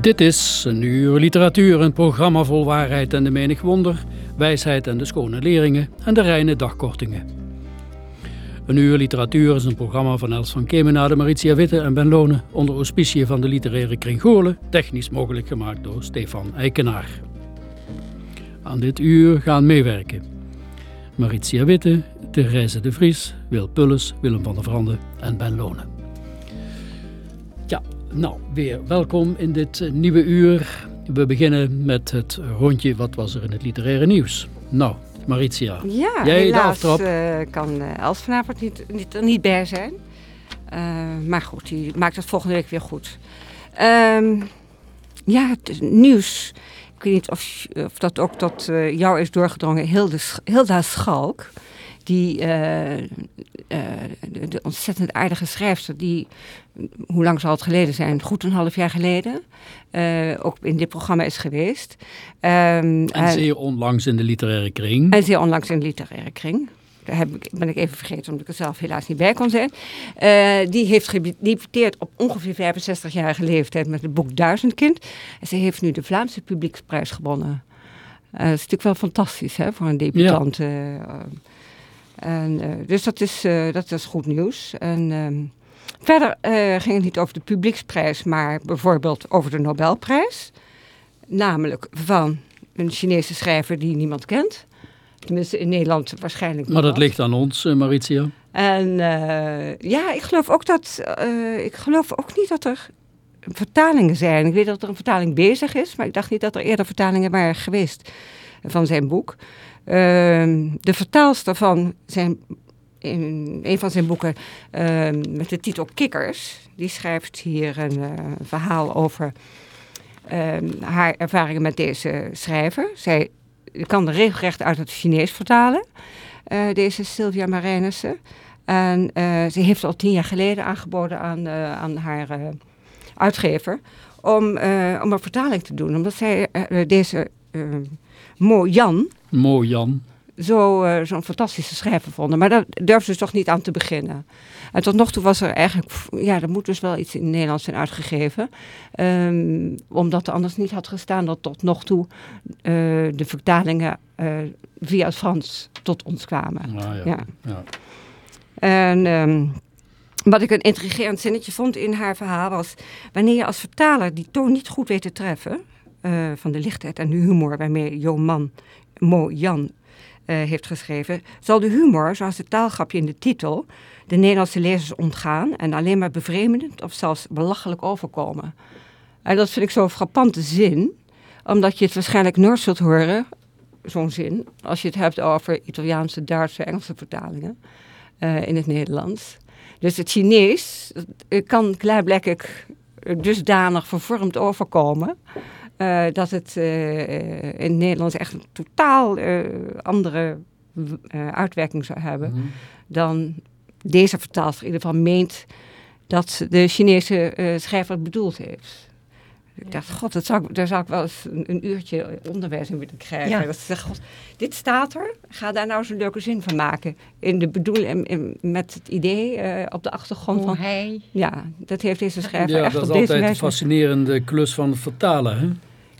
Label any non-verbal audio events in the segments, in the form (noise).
Dit is een uur literatuur, een programma vol waarheid en de menig wonder, wijsheid en de schone leringen en de reine dagkortingen. Een uur literatuur is een programma van Els van Kemenade, Maritia Witte en Ben Lonen onder auspicie van de literaire kring Goorlen, technisch mogelijk gemaakt door Stefan Eikenaar. Aan dit uur gaan meewerken Maritia Witte, Therese de Vries, Wil Pulles, Willem van der Vrande en Ben Lonen. Nou, weer welkom in dit eh, nieuwe uur. We beginnen met het rondje wat was er in het literaire nieuws. Nou, Maritia. Ja, Jij de helaas aftrap? eh, kan eh, Els vanavond niet, niet, er niet bij zijn. Maar goed, die maakt het volgende week weer goed. Ehm, ja, het nieuws. Ik weet niet of, of dat ook tot jou is doorgedrongen. Hilde, Sch- Hilda Schalk, die eh, eh, de, de ontzettend aardige schrijfster, die, hoe lang zal het geleden zijn? Goed een half jaar geleden. eh, ook in dit programma is geweest. Ehm, En zeer onlangs in de literaire kring. en zeer onlangs in de literaire kring. Daar heb ik, ben ik even vergeten, omdat ik er zelf helaas niet bij kon zijn. Die heeft gedebuteerd op ongeveer 65-jarige leeftijd met het boek Duizendkind. En ze heeft nu de Vlaamse Publieksprijs gewonnen. Dat is natuurlijk wel fantastisch hè, voor een debutant. En, eh, dus dat is, eh, dat is goed nieuws. En, ehm, verder eh, ging het niet over de Publieksprijs, maar bijvoorbeeld over de Nobelprijs. Namelijk van een Chinese schrijver die niemand kent. Tenminste, in Nederland waarschijnlijk Maar dat ligt aan ons, Maritia. En ja, ik geloof ook dat. ik geloof ook niet dat er vertalingen zijn. Ik weet dat er een vertaling bezig is, maar ik dacht niet dat er eerder vertalingen waren geweest van zijn boek. Ehm, de vertaalster van zijn, in een van zijn boeken ehm, met de titel Kikkers, die schrijft hier een eh, verhaal over ehm, haar ervaringen met deze schrijver. Zij kan er regelrecht uit het Chinees vertalen, eh, deze Sylvia Marijnissen. En eh, ze heeft al tien jaar geleden aangeboden aan, aan haar uitgever om, om een vertaling te doen. Omdat zij deze Mo Jan Mooi Jan. zo, eh, zo'n fantastische schrijver vonden. Maar daar durfden ze toch niet aan te beginnen. En tot nog toe was er eigenlijk... Ja, er moet dus wel iets in het Nederlands zijn uitgegeven. Ehm, omdat er anders niet had gestaan dat tot nog toe eh, de vertalingen eh, via het Frans tot ons kwamen. Ah, ja. Ja. Ja. En ehm, wat ik een intrigerend zinnetje vond in haar verhaal was... wanneer je als vertaler die toon niet goed weet te treffen... van de lichtheid en de humor waarmee Jo Man, Mo Jan eh, heeft geschreven... zal de humor, zoals het taalgrapje in de titel... de Nederlandse lezers ontgaan... en alleen maar bevreemdend of zelfs belachelijk overkomen. En dat vind ik zo'n frappante zin... omdat je het waarschijnlijk nooit zult horen, zo'n zin... als je het hebt over Italiaanse, Duitse, Engelse vertalingen eh, in het Nederlands. Dus het Chinees kan klaarblijkelijk dusdanig vervormd overkomen. Eh, dat het eh, in het Nederlands echt een totaal eh, andere eh, uitwerking zou hebben. Mhm. dan deze vertaalster in ieder geval meent dat de Chinese eh, schrijver bedoeld heeft. Ik dacht, god, dat zou, ik- daar zou ik wel eens een, een uurtje onderwijs in willen krijgen. Ja. Dat ze zeggen, god, dit staat er, ga daar nou eens een leuke zin van maken. In de bedoeling, in- met het idee eh, op de achtergrond Hoe van... hij... Ja, dat heeft deze schrijver Ja, echt dat is op deze altijd een wijze... fascinerende klus van vertalen. Hè?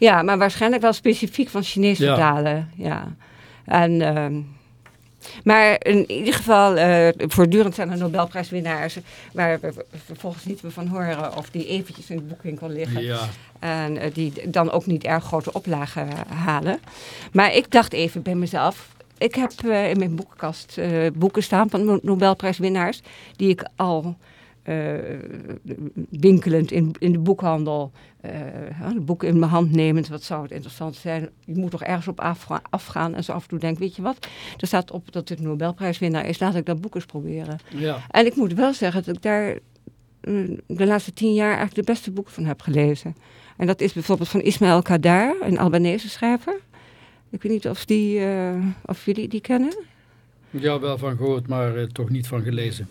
Ja, maar waarschijnlijk wel specifiek van Chinees Ja. vertalen. Ja. En ehm, Maar in ieder geval, uh, voortdurend zijn er Nobelprijswinnaars waar we vervolgens niet meer van horen of die eventjes in de boekwinkel liggen. Ja. En uh, die dan ook niet erg grote oplagen halen. Maar ik dacht even bij mezelf, ik heb uh, in mijn boekenkast boeken staan van Nobelprijswinnaars die ik al winkelend in, in de boekhandel uh, de boek in mijn hand nemend, wat zou het interessant zijn. Je moet toch ergens op afgaan en zo af en toe denk, weet je wat, er staat op dat het Nobelprijswinnaar is, laat ik dat boek eens proberen. Ja. En ik moet wel zeggen dat ik daar mm, de laatste tien jaar eigenlijk de beste boeken van heb gelezen. En dat is bijvoorbeeld van Ismaël Kadar, een Albanese schrijver. Ik weet niet of, die, of jullie die kennen. Ja, wel van gehoord, maar toch niet van gelezen.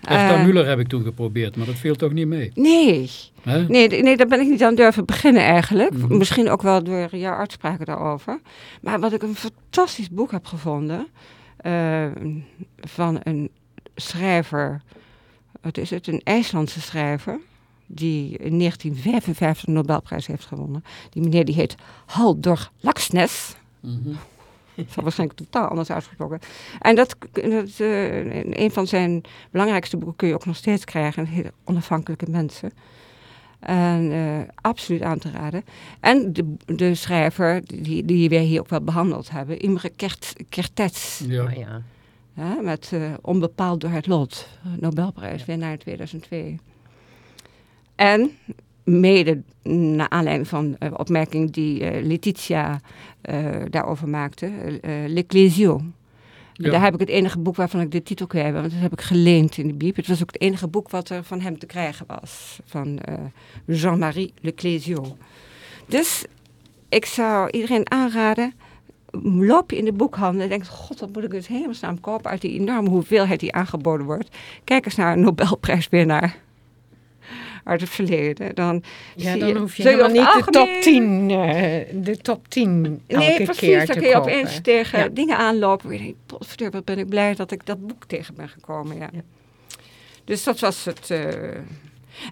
Efta uh, Muller heb ik toen geprobeerd, maar dat viel toch niet mee? Nee. Nee, nee, daar ben ik niet aan durven beginnen eigenlijk. Mm -hmm. Misschien ook wel door jouw uitspraken daarover. Maar wat ik een fantastisch boek heb gevonden... Uh, van een schrijver... Wat is het? Een IJslandse schrijver... die in 1955 de Nobelprijs heeft gewonnen. Die meneer die heet Halldor Laxness... Mm -hmm. (laughs) Dat is waarschijnlijk totaal anders uitgesproken. En dat, dat uh, een van zijn belangrijkste boeken kun je ook nog steeds krijgen. Hele onafhankelijke mensen. En uh, absoluut aan te raden. En de, de schrijver, die, die wij hier ook wel behandeld hebben, Imre Kert, Kertész. Ja. Oh, ja. Ja, met uh, Onbepaald door het lot, Nobelprijs, winnaar in 2002. En mede naar aanleiding van uh, opmerking die uh, Letitia uh, daarover maakte, L'Ecclesio. Ja. Daar heb ik het enige boek waarvan ik de titel kwijt want dat heb ik geleend in de bieb. Het was ook het enige boek wat er van hem te krijgen was, van Jean-Marie L'Ecclesio. Dus ik zou iedereen aanraden, loop je in de boekhandel en denkt, god, wat moet ik dus hemelsnaam kopen uit die enorme hoeveelheid die aangeboden wordt. Kijk eens naar een Nobelprijswinnaar uit het verleden. Dan ja, dan hoef je, helemaal niet de top 10, uh, de top 10 elke nee, precies, keer dan te kun je kopen. opeens tegen ja. dingen aanlopen. En je denkt, wat ben ik blij dat ik dat boek tegen ben gekomen. Ja. ja. Dus dat was het... Uh,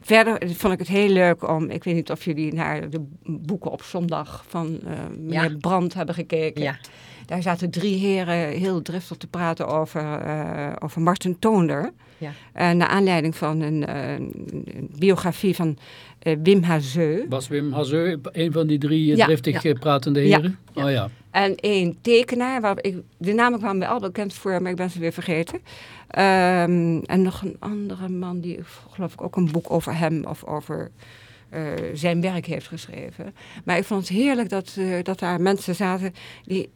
verder vond ik het heel leuk om... Ik weet niet of jullie naar de boeken op zondag van uh, meneer Brandt hebben gekeken. Ja. Daar zaten drie heren heel driftig te praten over, uh, over Martin Toonder. Ja. Uh, naar aanleiding van een, uh, een biografie van uh, Wim Hazeu. Was Wim Hazeu een van die drie ja, driftig ja. pratende heren? Ja. Oh ja. En een tekenaar, waar ik, de namen kwamen mij al bekend voor, maar ik ben ze weer vergeten. Um, en nog een andere man die, geloof ik, ook een boek over hem of over zijn werk heeft geschreven. Maar ik vond het heerlijk dat, dat daar mensen zaten die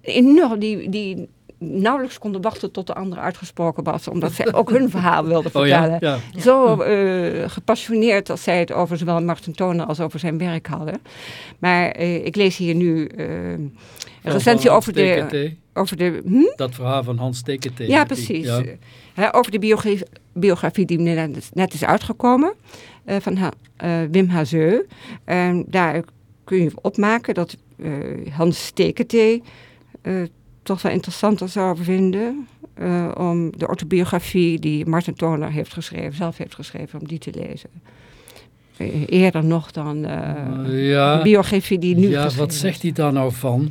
enorm, die, die nauwelijks konden wachten tot de andere uitgesproken was. Omdat zij ook hun verhaal wilden vertellen. (laughs) Oh ja? Ja. Zo uh, gepassioneerd als zij het over zowel Martin Toner als over zijn werk hadden. Maar uh, ik lees hier nu uh, een recensie over de... Over de hm? Dat verhaal van Hans Tekentee. Ja, precies. Ja. He, over de biografie, biografie die net, net is uitgekomen. van ha, Wim Hazeu. En daar kun je opmaken dat Hans Tekentee toch wel interessanter zou vinden uh, om de autobiografie die Martin Toner heeft geschreven, zelf heeft geschreven, om die te lezen. Eerder nog dan uh, ja, de biografie die nu Ja, wat zegt hij daar nou van?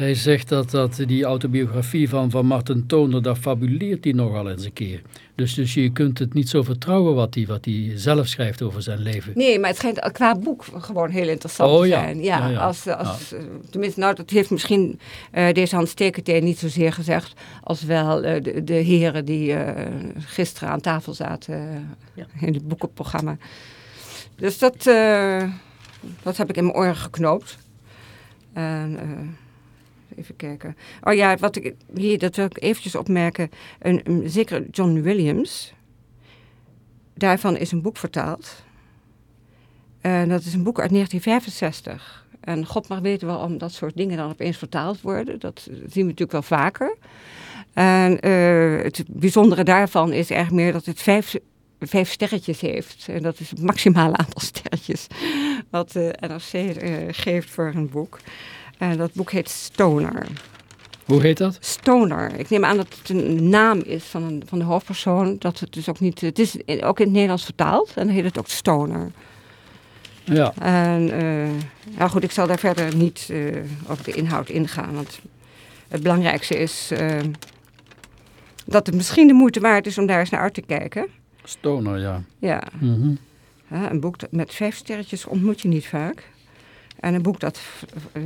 Hij zegt dat, dat die autobiografie van, van Martin Toner, daar fabuleert hij nogal eens een keer. Dus, dus je kunt het niet zo vertrouwen wat hij wat hij zelf schrijft over zijn leven. Nee, maar het schijnt qua boek gewoon heel interessant oh, te zijn. Ja, ja, ja. Als, als, ja. Tenminste, nou, dat heeft misschien uh, deze Hans Tekentee niet zozeer gezegd... als wel uh, de, de, heren die uh, gisteren aan tafel zaten in het boekenprogramma. Dus dat, dat heb ik in mijn oren geknoopt. En... Even kijken. Oh ja, wat ik hier, dat wil ik eventjes opmerken. Een, zeker John Williams. Daarvan is een boek vertaald. En dat is een boek uit 1965. En God mag weten waarom dat soort dingen dan opeens vertaald worden. Dat zien we natuurlijk wel vaker. En uh, het bijzondere daarvan is eigenlijk meer dat het vijf, vijf sterretjes heeft. En dat is het maximale aantal sterretjes wat de NRC uh, geeft voor een boek. En dat boek heet Stoner. Hoe heet dat? Stoner. Ik neem aan dat het een naam is van, een, van de hoofdpersoon. Dat het dus ook niet. Het is ook in het Nederlands vertaald en dan heet het ook Stoner. Ja. En uh, ja, goed, ik zal daar verder niet uh, over de inhoud ingaan. Want het belangrijkste is uh, dat het misschien de moeite waard is om daar eens naar uit te kijken. Stoner, ja. Ja, Mhm. hè, een boek met vijf sterretjes ontmoet je niet vaak. En een boek dat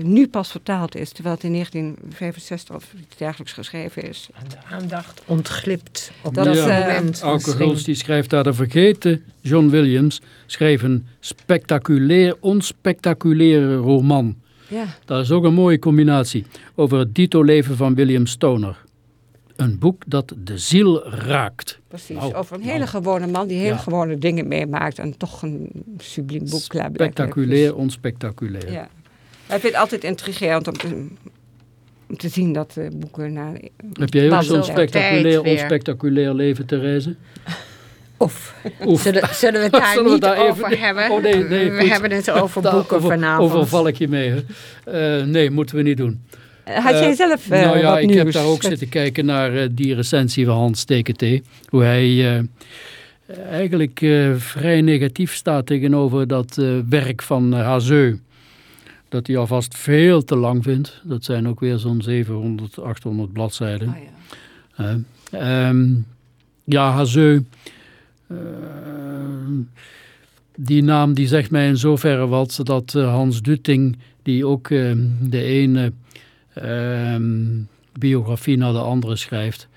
nu pas vertaald is, terwijl het in 1965 of iets dergelijks geschreven is. De aandacht ontglipt op Dat dat, is, eh, moment. Auke die schrijft daar de vergeten John Williams schreef een spectaculair, onspectaculaire roman. Ja, Dat is ook een mooie combinatie over het dito-leven van William Stoner. Een boek dat de ziel raakt. precies. Nou, Over een nou. hele gewone man die hele Ja. gewone dingen meemaakt en toch een subliem boek klaar Spectaculair, onspectaculair. Ja. Ik vind het altijd intrigerend om te, om te zien dat de boeken naar... Heb jij ook zo'n zo- spectaculair, onspectaculair leven, Therese? Of, Oef. zullen, zullen we het (laughs) daar Zullen we niet daar even- over hebben? Oh, nee, nee, we goed. hebben het over (laughs) boeken over- vanavond. Overval ik je mee. Hè? Eh, nee, moeten we niet doen. Had jij Eh, zelf eh, nou ja, wat ik nieuws? heb daar ook zitten kijken naar eh, die recensie van Hans TKT. Hoe hij eh, eigenlijk eh, vrij negatief staat tegenover dat eh, werk van uh, Hazeu. Dat hij alvast veel te lang vindt. Dat zijn ook weer zo'n 700, 800 bladzijden. Oh, ja. Eh, ehm, ja, Hazeu. eh, die naam die zegt mij in zoverre wat dat eh, Hans Dutting, die ook de ene ehm, biografie naar de andere schrijft,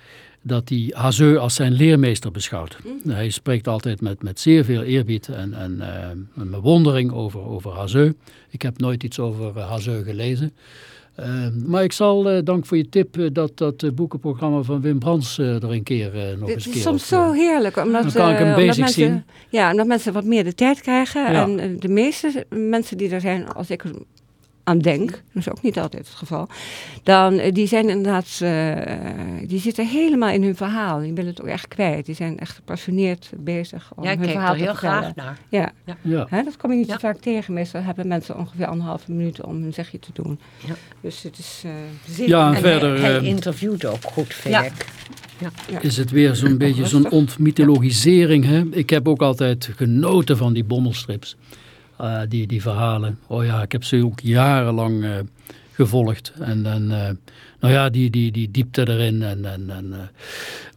dat hij Hazeu als zijn leermeester beschouwt. Hij spreekt altijd met, met zeer veel eerbied en, en eh, een bewondering over, over Hazeu. Ik heb nooit iets over uh, Hazeu gelezen. Uh, maar ik zal, uh, dank voor je tip, uh, dat, dat boekenprogramma van Wim Brands er een keer nog eens Het keer is soms op, zo heerlijk. Omdat, dan kan ik hem bezig mensen, zien. Ja, omdat mensen wat meer de tijd krijgen. Ja. En de meeste mensen die er zijn, als ik aan denk, dat is ook niet altijd het geval, dan uh, die zijn inderdaad, uh, die zitten helemaal in hun verhaal. Die willen het ook echt kwijt. Die zijn echt gepassioneerd bezig om ja, hun kijk verhaal er te heel vertellen. graag naar. Ja, ja. ja. Hè, dat kom je niet Ja. zo vaak tegen. Meestal hebben mensen ongeveer anderhalve minuut om hun zegje te doen. Ja. Dus het is uh, zeer... Ja, en En verder hij, hij eh, interviewt ook goed, vind Ja. ik. is het weer zo'n beetje zo'n ontmythologisering. Hè? Ik heb ook altijd genoten van die bommelstrips. Uh, die, die verhalen. Oh ja, ik heb ze ook jarenlang uh, gevolgd. En, en uh, nou ja, die, die, die diepte erin. En, en, en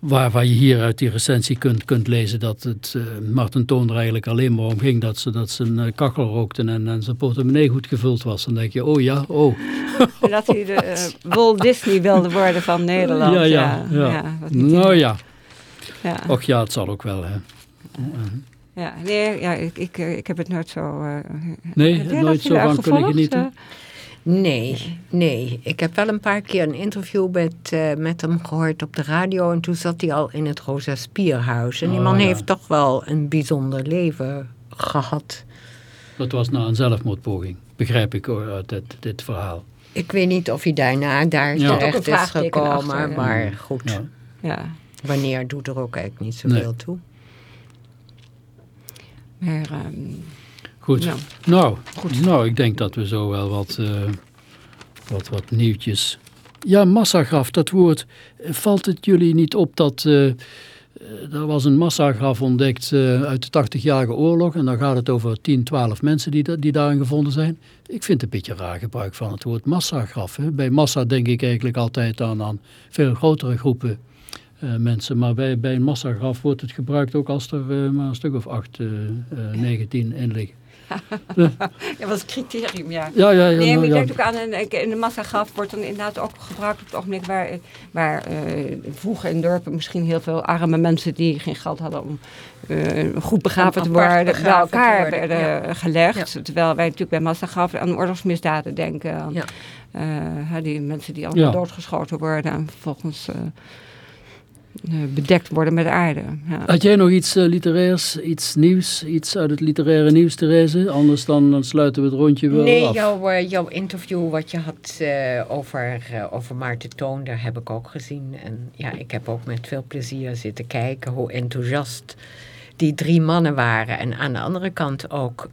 waar, waar je hier uit die recensie kunt, kunt lezen dat het Martin Toon er eigenlijk alleen maar om ging dat ze, dat ze een uh, kachel rookten en, en zijn portemonnee goed gevuld was. Dan denk je, oh ja, oh. (laughs) Dat hij de Walt Disney wilde worden van Nederland. Ja, ja. ja. ja. nou ja. ja. Och ja, het zal ook wel, hè. Ja, nee, ja, ik, ik, ik heb het nooit zo... Uh, nee, nooit zo van kunnen genieten? Nee, nee. Ik heb wel een paar keer een interview met, uh, met hem gehoord op de radio. En toen zat hij al in het Rosa Spierhuis. En die Oh, man ja. heeft toch wel een bijzonder leven gehad. Dat was na een zelfmoordpoging, begrijp ik uit dit, dit verhaal. Ik weet niet of hij daarna daar Ja. terecht is gekomen. achter, ja. Maar goed, Ja. Ja, wanneer doet er ook eigenlijk niet zoveel Nee. toe. Maar... ehm, Goed. Nou, nou, ik denk dat we zo wel wat, eh, wat, wat nieuwtjes... Ja, massagraf, dat woord. Valt het jullie niet op dat... eh, er was een massagraf ontdekt uit de 80-jarige oorlog. En dan gaat het over 10, 12 mensen die, da- die daarin gevonden zijn. Ik vind het een beetje raar gebruik van het woord massagraf. Hè. Bij massa denk ik eigenlijk altijd aan, aan veel grotere groepen eh, mensen. Maar bij, bij een massagraf wordt het gebruikt ook als er eh, maar een stuk of 8, eh, eh, 19 in liggen. dat was het criterium, ja. Ja, ja, ja. Nee, maar nou, je ja. denkt ook aan een, in de massagraf wordt dan inderdaad ook gebruikt op het ogenblik waar, waar uh, vroeger in dorpen misschien heel veel arme mensen die geen geld hadden om uh, goed begraven te worden, bij elkaar worden, werden ja. gelegd. Ja. Terwijl wij natuurlijk bij massagraf aan oorlogsmisdaden denken. Aan, Ja. uh, die mensen die allemaal Ja. doodgeschoten worden en vervolgens uh, bedekt worden met aarde. Ja. Had jij nog iets uh, literairs, iets nieuws, iets uit het literaire nieuws, Therese? Anders dan, dan sluiten we het rondje wel nee, af. jouw, uh, jouw interview wat je had uh, over, over Maarten Toon, daar heb ik ook gezien. En ja, ik heb ook met veel plezier zitten kijken hoe enthousiast die drie mannen waren. En aan de andere kant ook...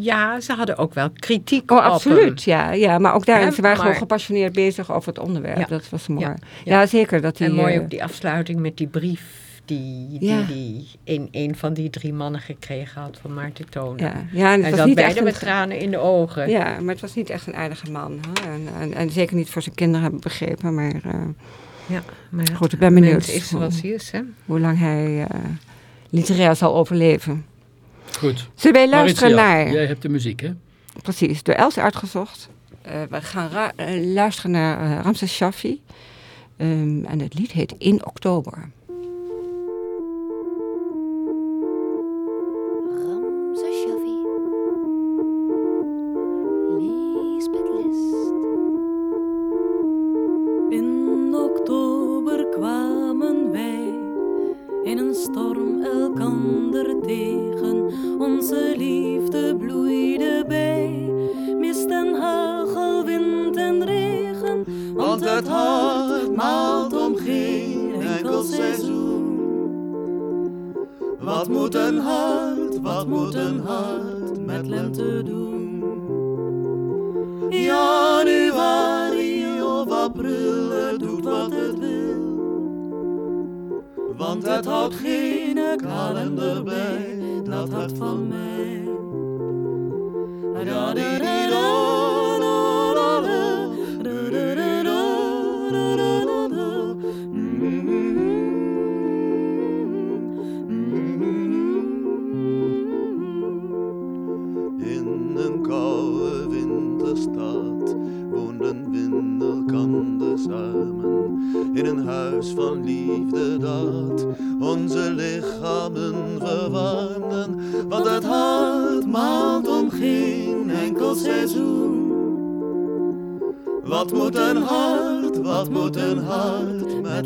ja, ze hadden ook wel kritiek oh, op absoluut, hem. ja, ja. Maar ook daarin, Ja, ze waren maar- gewoon gepassioneerd bezig over het onderwerp. Ja. Dat was mooi. Ja, zeker. Dat die, En mooi eh, ook die afsluiting met die brief die, die, die een, een van die drie mannen gekregen had van Maarten Toon. ja, ja, en het Hij was zat niet echt beide met tranen in de ogen. Ja, maar het was niet echt een aardige man. En, en, en zeker niet voor zijn kinderen, heb ik begrepen. Maar, eh, Ja, maar Goed, ik ben benieuwd is zoals hij is, hè? hoe lang hij eh, literair zal overleven. Goed. Zullen wij luisteren Maritia, naar... Jij hebt de muziek, hè? Precies, door Els uitgezocht. Eh, we gaan eh, luisteren naar eh, Ramses Shaffi. Ehm, en het lied heet In Oktober.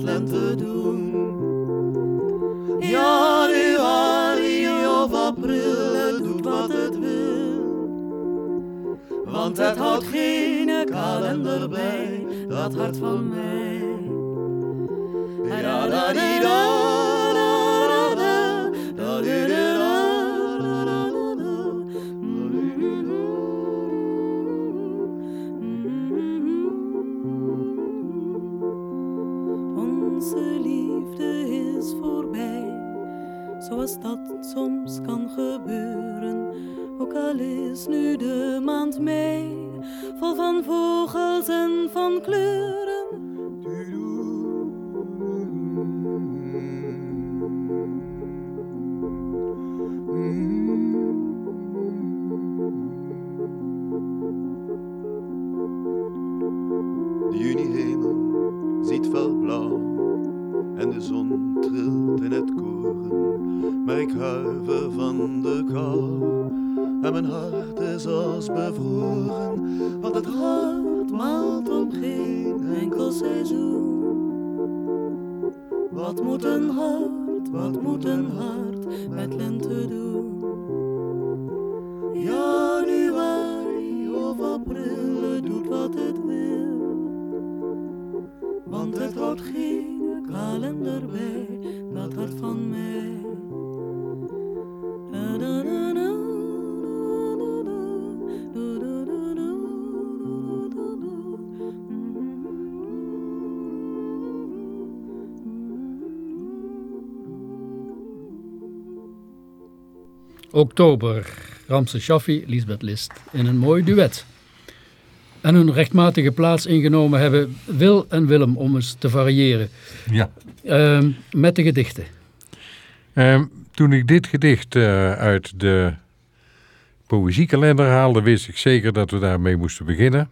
Lente doen? Januari of april, het doet wat het wil. Want het houdt geen kalender bij, dat hart van mij. Ja, da, di, da, da, is nu de maand mei, vol van vogels en van kleuren. Moet een hart, wat moet een hart met lente doen? Oktober. Ramse Shaffi, Lisbeth List in een mooi duet. En hun rechtmatige plaats ingenomen hebben Wil en Willem om eens te variëren. Ja. Ehm, met de gedichten. Ehm, toen ik dit gedicht eh, uit de poëziekalender haalde, wist ik zeker dat we daarmee moesten beginnen.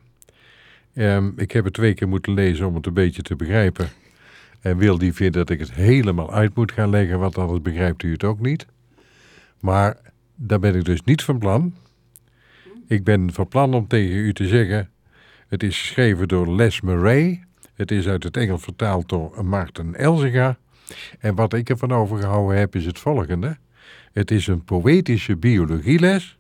Ehm, ik heb het twee keer moeten lezen om het een beetje te begrijpen. En Wil die vindt dat ik het helemaal uit moet gaan leggen, want anders begrijpt u het ook niet. Maar daar ben ik dus niet van plan. Ik ben van plan om tegen u te zeggen, het is geschreven door Les Murray. Het is uit het Engels vertaald door Maarten Elzega. En wat ik ervan overgehouden heb is het volgende. Het is een poëtische biologieles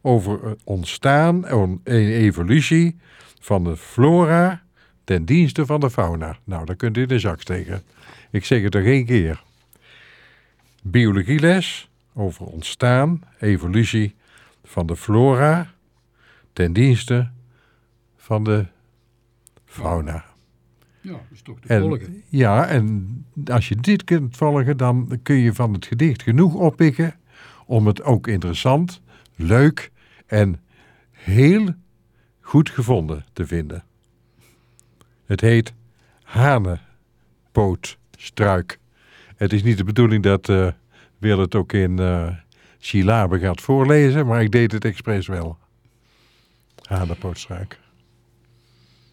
over het ontstaan en evolutie van de flora ten dienste van de fauna. Nou, daar kunt u de zak steken. Ik zeg het er één keer. Biologieles over ontstaan, evolutie van de flora ten dienste van de fauna. Ja, dat is toch te En, ja, en als je dit kunt volgen, dan kun je van het gedicht genoeg oppikken om het ook interessant, leuk en heel goed gevonden te vinden. Het heet Hanen hanepootstruik. Het is niet de bedoeling dat uh, Wil het ook in uh, gaat voorlezen, maar ik deed het expres wel. Hanepootstruik.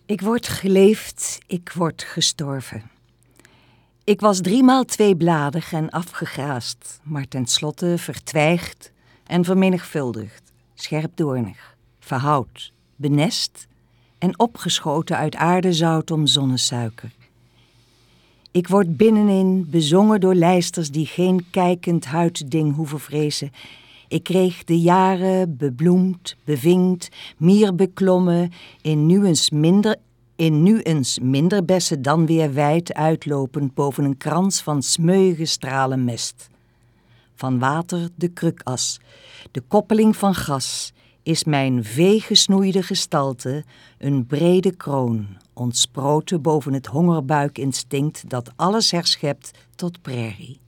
Ik word geleefd, ik word gestorven. Ik was driemaal tweebladig en afgegraast, maar tenslotte vertwijgd en vermenigvuldigd, scherpdoornig, verhoud, benest en opgeschoten uit aardezout om zonnesuiker. Ik word binnenin bezongen door lijsters die geen kijkend huidding hoeven vrezen. Ik kreeg de jaren bebloemd, bevinkt, mier beklommen, in nu eens minder in nu eens minder bessen dan weer wijd uitlopend boven een krans van smeuige stralen mest. Van water de krukas, de koppeling van gas, is mijn veegesnoeide gestalte een brede kroon, ontsproten boven het hongerbuikinstinct dat alles herschept tot prairie.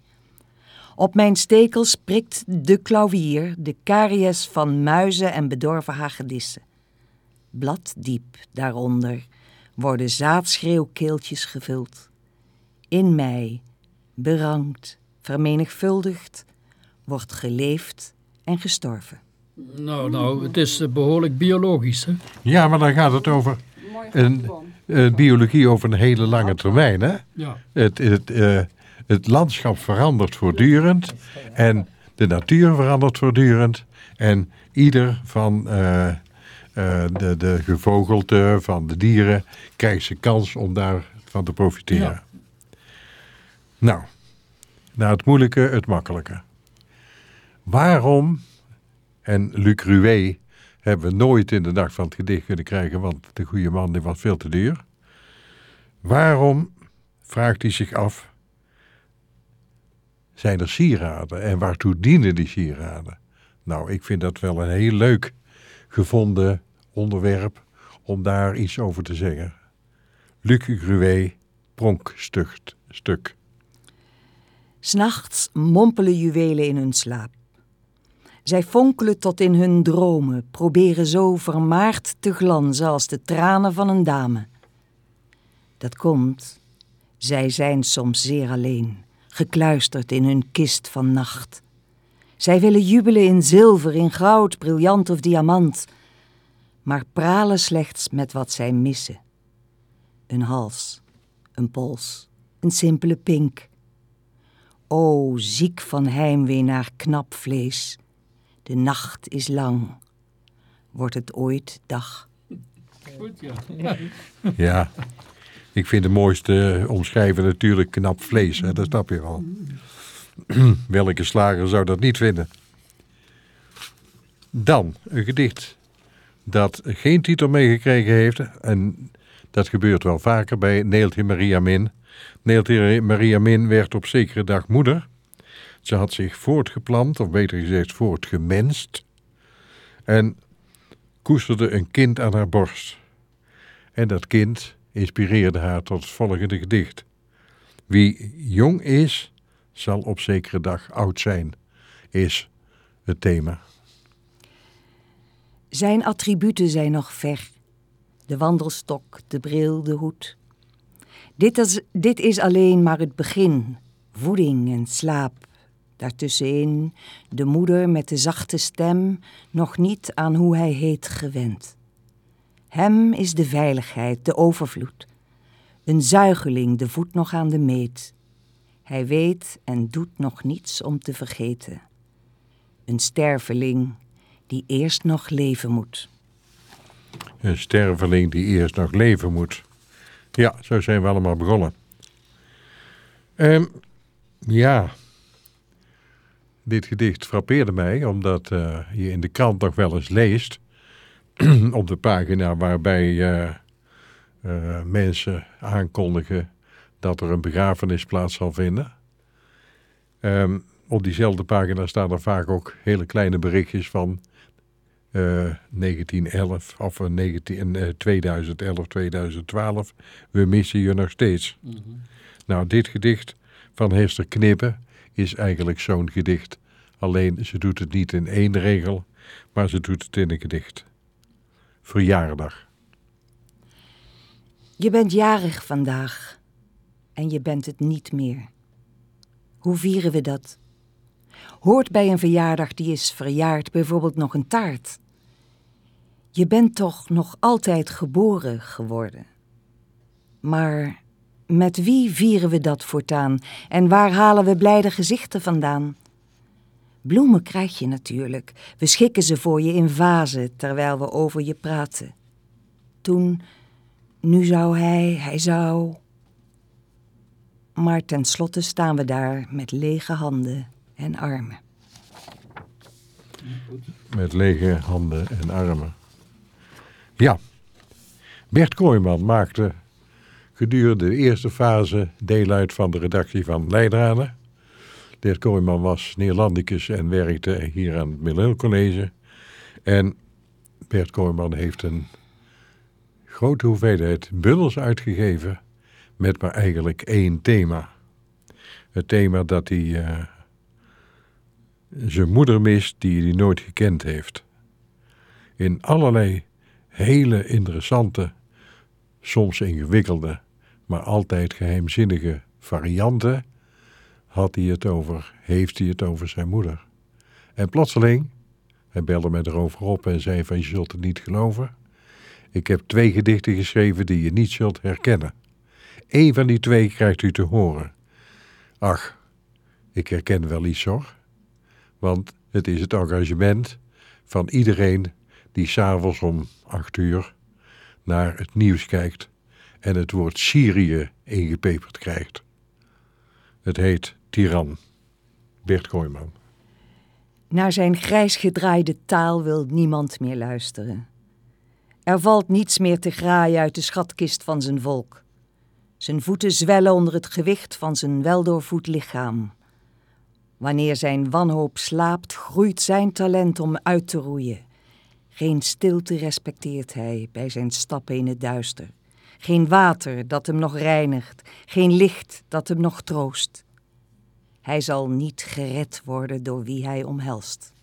Op mijn stekels prikt de klauwier, de karies van muizen en bedorven hagedissen. Bladdiep daaronder worden zaadschreeuwkeeltjes gevuld. In mij, berankt, vermenigvuldigd, wordt geleefd en gestorven. Nou, nou, het is behoorlijk biologisch, hè? Ja, maar dan gaat het over een, een biologie over een hele lange termijn, hè? Ja. Het, het, uh, het landschap verandert voortdurend en de natuur verandert voortdurend. En ieder van uh, uh, de, de gevogelte, van de dieren, krijgt zijn kans om daarvan te profiteren. Ja. Nou, naar het moeilijke, het makkelijke. Waarom, en Luc Rué hebben we nooit in de nacht van het gedicht kunnen krijgen, want de goede man die was veel te duur. Waarom, vraagt hij zich af, zijn er sieraden en waartoe dienen die sieraden? Nou, ik vind dat wel een heel leuk gevonden onderwerp om daar iets over te zeggen. Luc Gruwe, pronkstucht stuk. S'nachts mompelen juwelen in hun slaap. Zij fonkelen tot in hun dromen, proberen zo vermaard te glanzen als de tranen van een dame. Dat komt, zij zijn soms zeer alleen, gekluisterd in hun kist van nacht. Zij willen jubelen in zilver, in goud, briljant of diamant, maar pralen slechts met wat zij missen. Een hals, een pols, een simpele pink. O, ziek van heimwee naar knap vlees, de nacht is lang. Wordt het ooit dag? Goed, ja. Ja, ik vind de mooiste omschrijven natuurlijk knap vlees, hè? dat snap je wel. Welke slager zou dat niet vinden? Dan een gedicht dat geen titel meegekregen heeft. En dat gebeurt wel vaker bij Neeltje Maria Min. Neeltje Maria Min werd op zekere dag moeder. Ze had zich voortgeplant, of beter gezegd voortgemenst. En koesterde een kind aan haar borst. En dat kind inspireerde haar tot het volgende gedicht. Wie jong is, zal op zekere dag oud zijn, is het thema. Zijn attributen zijn nog ver. De wandelstok, de bril, de hoed. Dit dit is alleen maar het begin. Voeding en slaap. Daartussenin de moeder met de zachte stem, nog niet aan hoe hij heet gewend. Hem is de veiligheid, de overvloed. Een zuigeling, de voet nog aan de meet. Hij weet en doet nog niets om te vergeten. Een sterveling, die eerst nog leven moet. Een sterveling die eerst nog leven moet. Ja, zo zijn we allemaal begonnen. Um, ja, dit gedicht frappeerde mij omdat uh, je in de krant nog wel eens leest (clears throat) op de pagina waarbij uh, uh, mensen aankondigen dat er een begrafenis plaats zal vinden. Um, op diezelfde pagina staan er vaak ook hele kleine berichtjes van 1911 of 19, 2011, 2012. We missen je nog steeds. Mm -hmm. Nou, dit gedicht van Hester Knippen is eigenlijk zo'n gedicht. Alleen ze doet het niet in één regel, maar ze doet het in een gedicht. Verjaardag. Je bent jarig vandaag. en je bent het niet meer. Hoe vieren we dat? Hoort bij een verjaardag die is verjaard bijvoorbeeld nog een taart? Je bent toch nog altijd geboren geworden. Maar met wie vieren we dat voortaan en waar halen we blijde gezichten vandaan? Bloemen krijg je natuurlijk. We schikken ze voor je in vazen terwijl we over je praten. Toen, nu zou hij, hij zou. Maar tenslotte staan we daar met lege handen en armen. Met lege handen en armen. Ja, Bert Kooijman maakte gedurende de eerste fase deel uit van de redactie van Leidraden. Bert Kooijman was Neerlandicus en werkte hier aan het Middel College. En Bert Kooijman heeft een grote hoeveelheid bundels uitgegeven met maar eigenlijk één thema. Het thema dat hij eh, zijn moeder mist die hij nooit gekend heeft. In allerlei hele interessante, soms ingewikkelde, maar altijd geheimzinnige varianten had hij het over, heeft hij het over zijn moeder. En plotseling, hij belde mij erover op en zei van je zult het niet geloven. Ik heb twee gedichten geschreven die je niet zult herkennen. Eén van die twee krijgt u te horen. Ach, ik herken wel iets hoor. Want het is het engagement van iedereen die s'avonds om acht uur naar het nieuws kijkt en het woord Syrië ingepeperd krijgt. Het heet Tiran. Bert Kooijman. Naar zijn grijs gedraaide taal wil niemand meer luisteren. Er valt niets meer te graaien uit de schatkist van zijn volk. Zijn voeten zwellen onder het gewicht van zijn weldoorvoed lichaam. Wanneer zijn wanhoop slaapt, groeit zijn talent om uit te roeien. Geen stilte respecteert hij bij zijn stappen in het duister. Geen water dat hem nog reinigt, geen licht dat hem nog troost. Hij zal niet gered worden door wie hij omhelst.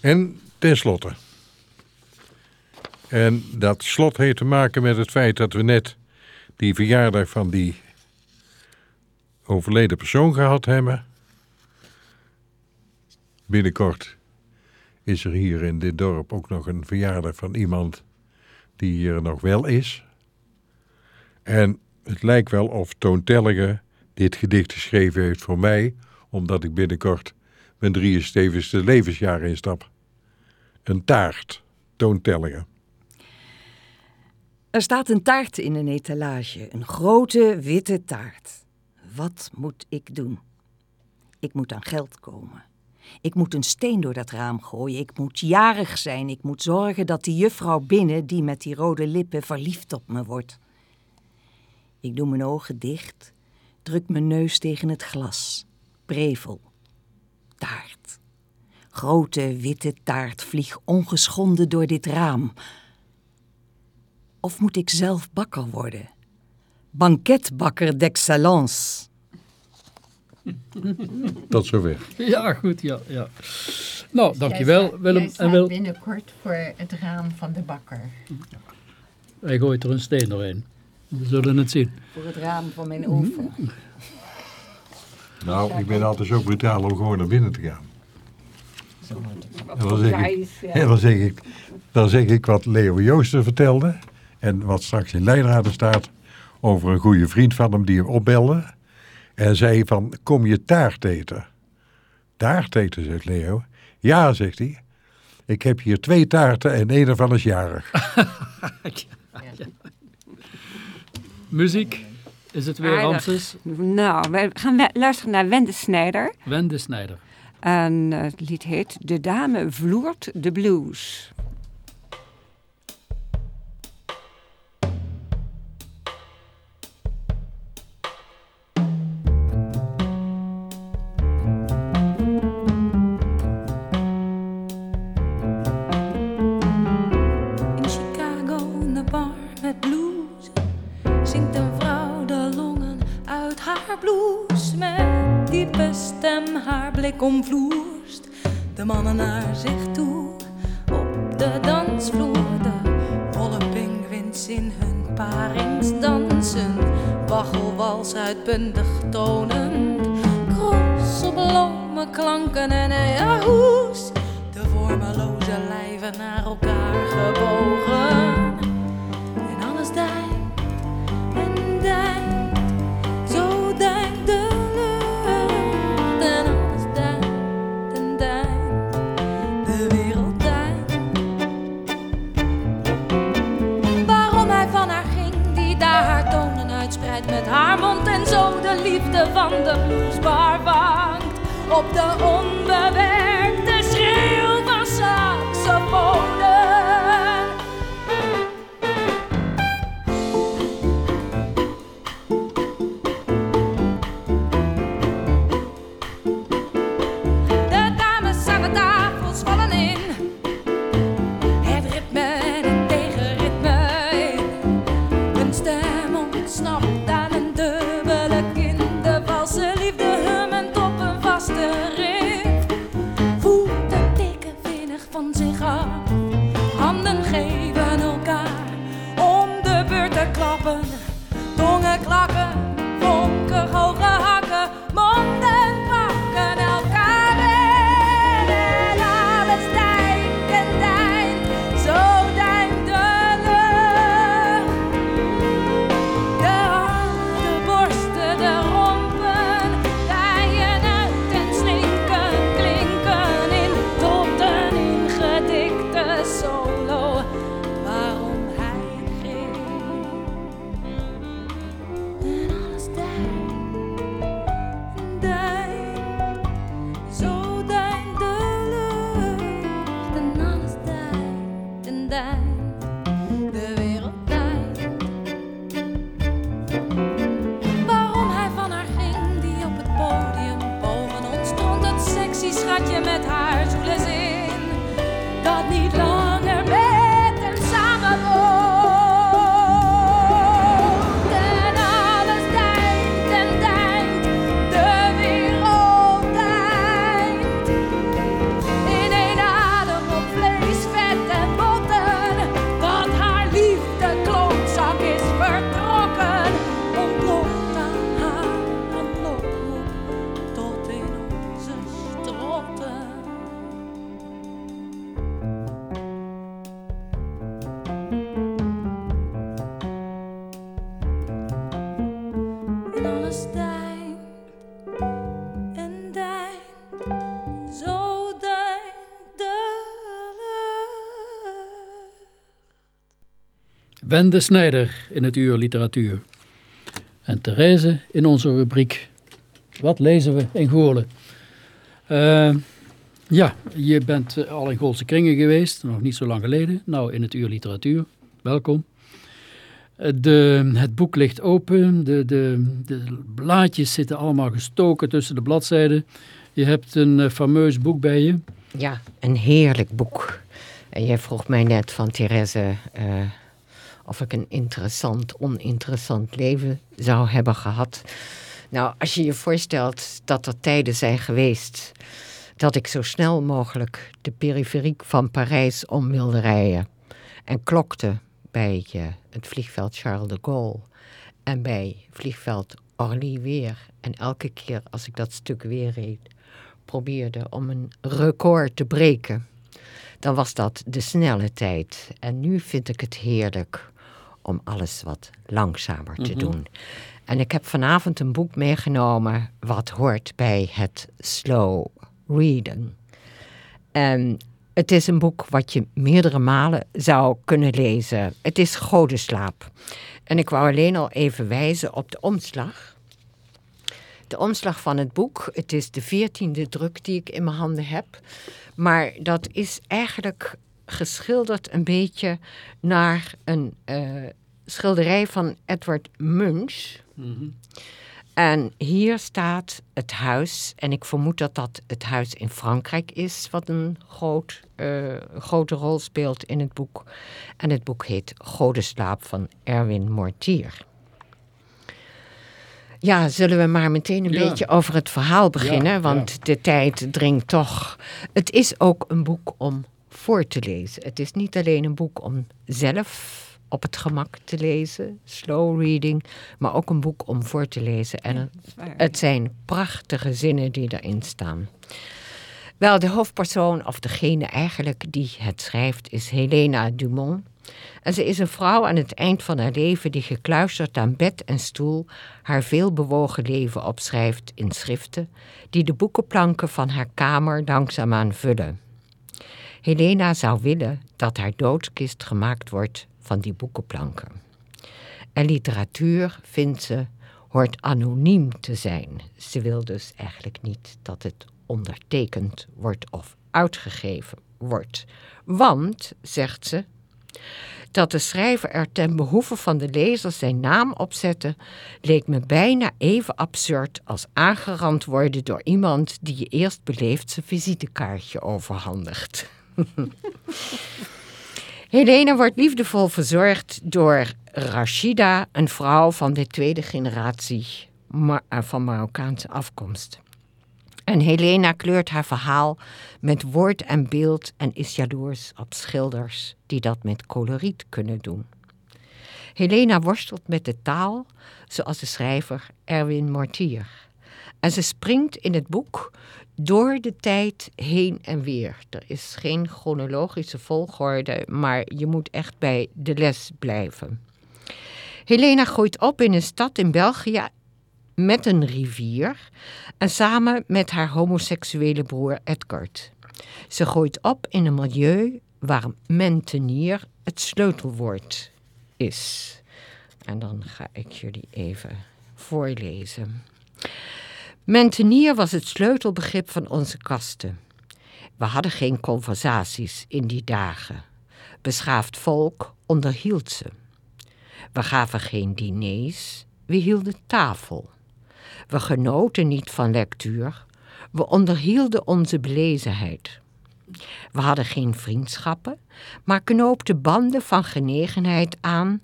En tenslotte. En dat slot heeft te maken met het feit dat we net die verjaardag van die overleden persoon gehad hebben. Binnenkort is er hier in dit dorp ook nog een verjaardag van iemand die hier nog wel is. En het lijkt wel of Toontellige dit gedicht geschreven heeft voor mij, omdat ik binnenkort mijn 73ste levensjaar instap. Een taart, Toontellige. Er staat een taart in een etalage, een grote witte taart. Wat moet ik doen? Ik moet aan geld komen. Ik moet een steen door dat raam gooien. Ik moet jarig zijn. Ik moet zorgen dat die juffrouw binnen, die met die rode lippen, verliefd op me wordt. Ik doe mijn ogen dicht, druk mijn neus tegen het glas. Brevel. Taart. Grote witte taart vlieg ongeschonden door dit raam. Of moet ik zelf bakker worden? Banketbakker d'excellence. Tot zover. Ja, goed, ja. ja. Nou, dankjewel Willem. Jij En staat Wil, binnenkort voor het raam van de bakker. hij gooit er een steen doorheen. We zullen het zien. Voor het raam van mijn oven. Nou, ik ben altijd zo brutaal om gewoon naar binnen te gaan. En dan zeg ik, en dan zeg ik, dan zeg ik wat Leo Joosten vertelde. En wat straks in Leidraden staat over een goede vriend van hem die hem opbelde. En zei van, kom je taart eten? Taart eten, zegt Leo. Ja, zegt hij. Ik heb hier twee taarten en één ervan is jarig. (laughs) Muziek. Is het weer. Ramses? Nou, we gaan luisteren naar Wende Snijder. Wende Snijder. En eh, het lied heet De Dame Vloert de Blues. Blik omvloerst, de mannen naar zich toe. Op de dansvloer, de volle pinguïns in hun paringsdansen. waggelwals uitbundig tonend. Krosse bloemen klanken en een hoes. De vormeloze lijven naar elkaar gebogen. En alles dijkt en dijkt, van de bluesbar vangt. Op de onbewerkte Wende Snijder in het uur literatuur. En Therese in onze rubriek Wat lezen we in Goorlen? Eh, ja, je bent eh, al in Goolse kringen geweest, nog niet zo lang geleden. Nou, in het uur literatuur. Welkom. Eh, De, het boek ligt open, de, de, de blaadjes zitten allemaal gestoken tussen de bladzijden. Je hebt een fameus boek bij je. Ja, een heerlijk boek. En jij vroeg mij net van Therese of ik een interessant, oninteressant leven zou hebben gehad. Nou, als je je voorstelt dat er tijden zijn geweest dat ik zo snel mogelijk de periferiek van Parijs om wilde rijden. En klokte bij eh, het vliegveld Charles de Gaulle en bij vliegveld Orly weer. En elke keer als ik dat stuk weer reed, probeerde om een record te breken, dan was dat de snelle tijd. En nu vind ik het heerlijk om alles wat langzamer te Mhm. doen. En ik heb vanavond een boek meegenomen wat hoort bij het slow reading. En het is een boek wat je meerdere malen zou kunnen lezen. Het is Godeslaap. En ik wou alleen al even wijzen op de omslag. De omslag van het boek, het is de veertiende druk die ik in mijn handen heb. Maar dat is eigenlijk geschilderd een beetje naar een eh, schilderij van Edward Munch. En hier staat het huis, en ik vermoed dat dat het huis in Frankrijk is, wat een groot, eh, grote rol speelt in het boek. En het boek heet Godeslaap van Erwin Mortier. Ja, zullen we maar meteen een Ja. beetje over het verhaal beginnen, Ja, want de tijd dringt toch. Het is ook een boek om voor te lezen. Het is niet alleen een boek om zelf op het gemak te lezen, slow reading, maar ook een boek om voor te lezen. En het- het zijn prachtige zinnen die erin staan. Wel, de hoofdpersoon, of degene eigenlijk die het schrijft, is Helena Dumont. En ze is een vrouw aan het eind van haar leven die gekluisterd aan bed en stoel haar veelbewogen leven opschrijft in schriften die de boekenplanken van haar kamer langzaamaan vullen. Helena zou willen dat haar doodskist gemaakt wordt van die boekenplanken. En literatuur, vindt ze, hoort anoniem te zijn. Ze wil dus eigenlijk niet dat het ondertekend wordt of uitgegeven wordt. Want, zegt ze, dat de schrijver er ten behoeve van de lezer zijn naam op zette, leek me bijna even absurd als aangerand worden door iemand die je eerst beleefd zijn visitekaartje overhandigt. (laughs) Helena wordt liefdevol verzorgd door Rashida, een vrouw van de tweede generatie eh, van Marokkaanse afkomst. En Helena kleurt haar verhaal met woord en beeld en is jaloers op schilders die dat met coloriet kunnen doen. Helena worstelt met de taal, zoals de schrijver Erwin Mortier. En ze springt in het boek door de tijd heen en weer. Er is geen chronologische volgorde, maar je moet echt bij de les blijven. Helena groeit op in een stad in België met een rivier en samen met haar homoseksuele broer Edgard. Ze groeit op in een milieu waar mentenier het sleutelwoord is. En dan ga ik jullie even voorlezen. Mentenier was het sleutelbegrip van onze kasten. We hadden geen conversaties in die dagen. Beschaafd volk onderhield ze. We gaven geen diners, we hielden tafel. We genoten niet van lectuur, we onderhielden onze belezenheid. We hadden geen vriendschappen, maar knoopten banden van genegenheid aan,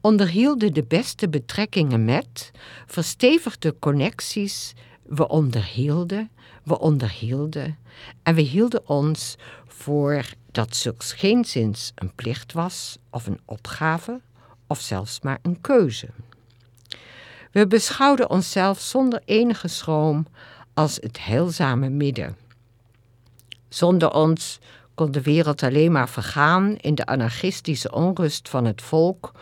onderhielden de beste betrekkingen met, verstevigden connecties, we onderhielden, we onderhielden en we hielden ons voor dat zulks geenszins een plicht was of een opgave of zelfs maar een keuze. We beschouwden onszelf zonder enige schroom als het heilzame midden. Zonder ons kon de wereld alleen maar vergaan in de anarchistische onrust van het volk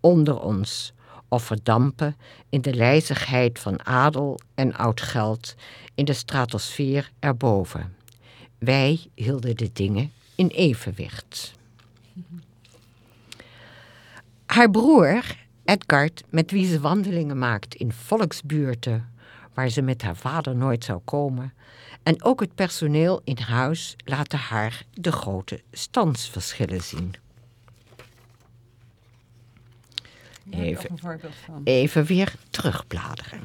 onder ons, of verdampen in de lijzigheid van adel en oud geld in de stratosfeer erboven. Wij hielden de dingen in evenwicht. Haar broer, Edgard, met wie ze wandelingen maakt in volksbuurten waar ze met haar vader nooit zou komen, en ook het personeel in huis laten haar de grote standsverschillen zien. Even, een voorbeeld van. even weer terugbladeren.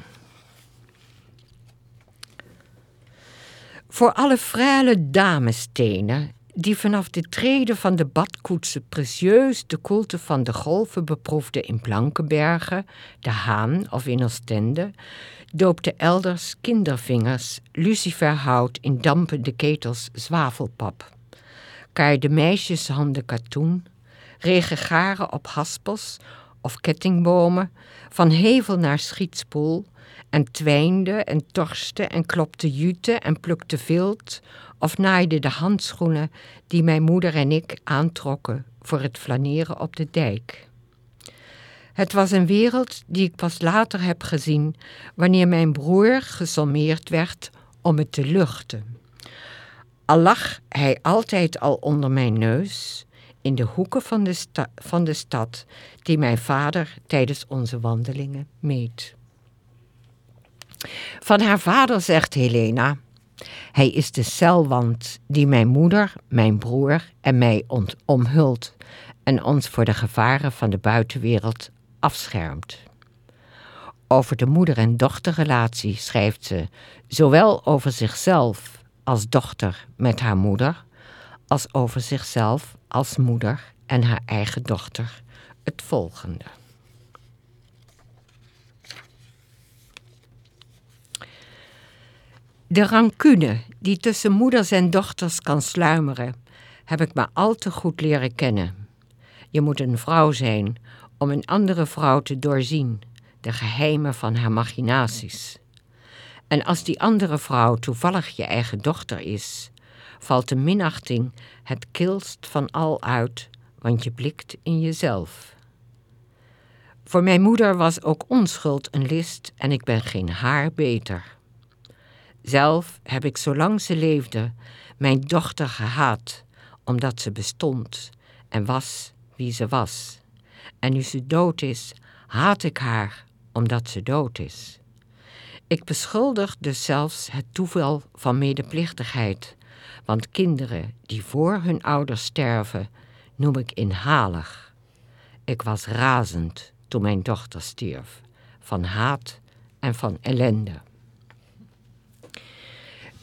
Voor alle frêle damestenen die vanaf de treden van de badkoetsen precieus de koelte van de golven beproefden in Blankenbergen, De Haan of in Oostende, doopte elders kindervingers luciferhout in dampende ketels zwavelpap. Kaaide meisjeshanden katoen, regen garen op haspels of kettingbomen, van hevel naar schietspoel, en twijnde en torste en klopte jute en plukte vilt, of naaide de handschoenen die mijn moeder en ik aantrokken voor het flaneren op de dijk. Het was een wereld die ik pas later heb gezien, wanneer mijn broer gesommeerd werd om het te luchten. Al lag hij altijd al onder mijn neus, in de hoeken van de, van de stad die mijn vader tijdens onze wandelingen meet. Van haar vader zegt Helena: Hij is de celwand die mijn moeder, mijn broer en mij omhult en ons voor de gevaren van de buitenwereld afschermt. Over de moeder- en dochterrelatie schrijft ze zowel over zichzelf als dochter met haar moeder, als over zichzelf als moeder en haar eigen dochter het volgende. De rancune die tussen moeders en dochters kan sluimeren, heb ik maar al te goed leren kennen. Je moet een vrouw zijn om een andere vrouw te doorzien, de geheimen van haar machinaties. En als die andere vrouw toevallig je eigen dochter is, valt de minachting het kilst van al uit, want je blikt in jezelf. Voor mijn moeder was ook onschuld een list en ik ben geen haar beter. Zelf heb ik zolang ze leefde mijn dochter gehaat, omdat ze bestond en was wie ze was. En nu ze dood is, haat ik haar omdat ze dood is. Ik beschuldig dus zelfs het toeval van medeplichtigheid, want kinderen die voor hun ouders sterven, noem ik inhalig. Ik was razend toen mijn dochter stierf, van haat en van ellende.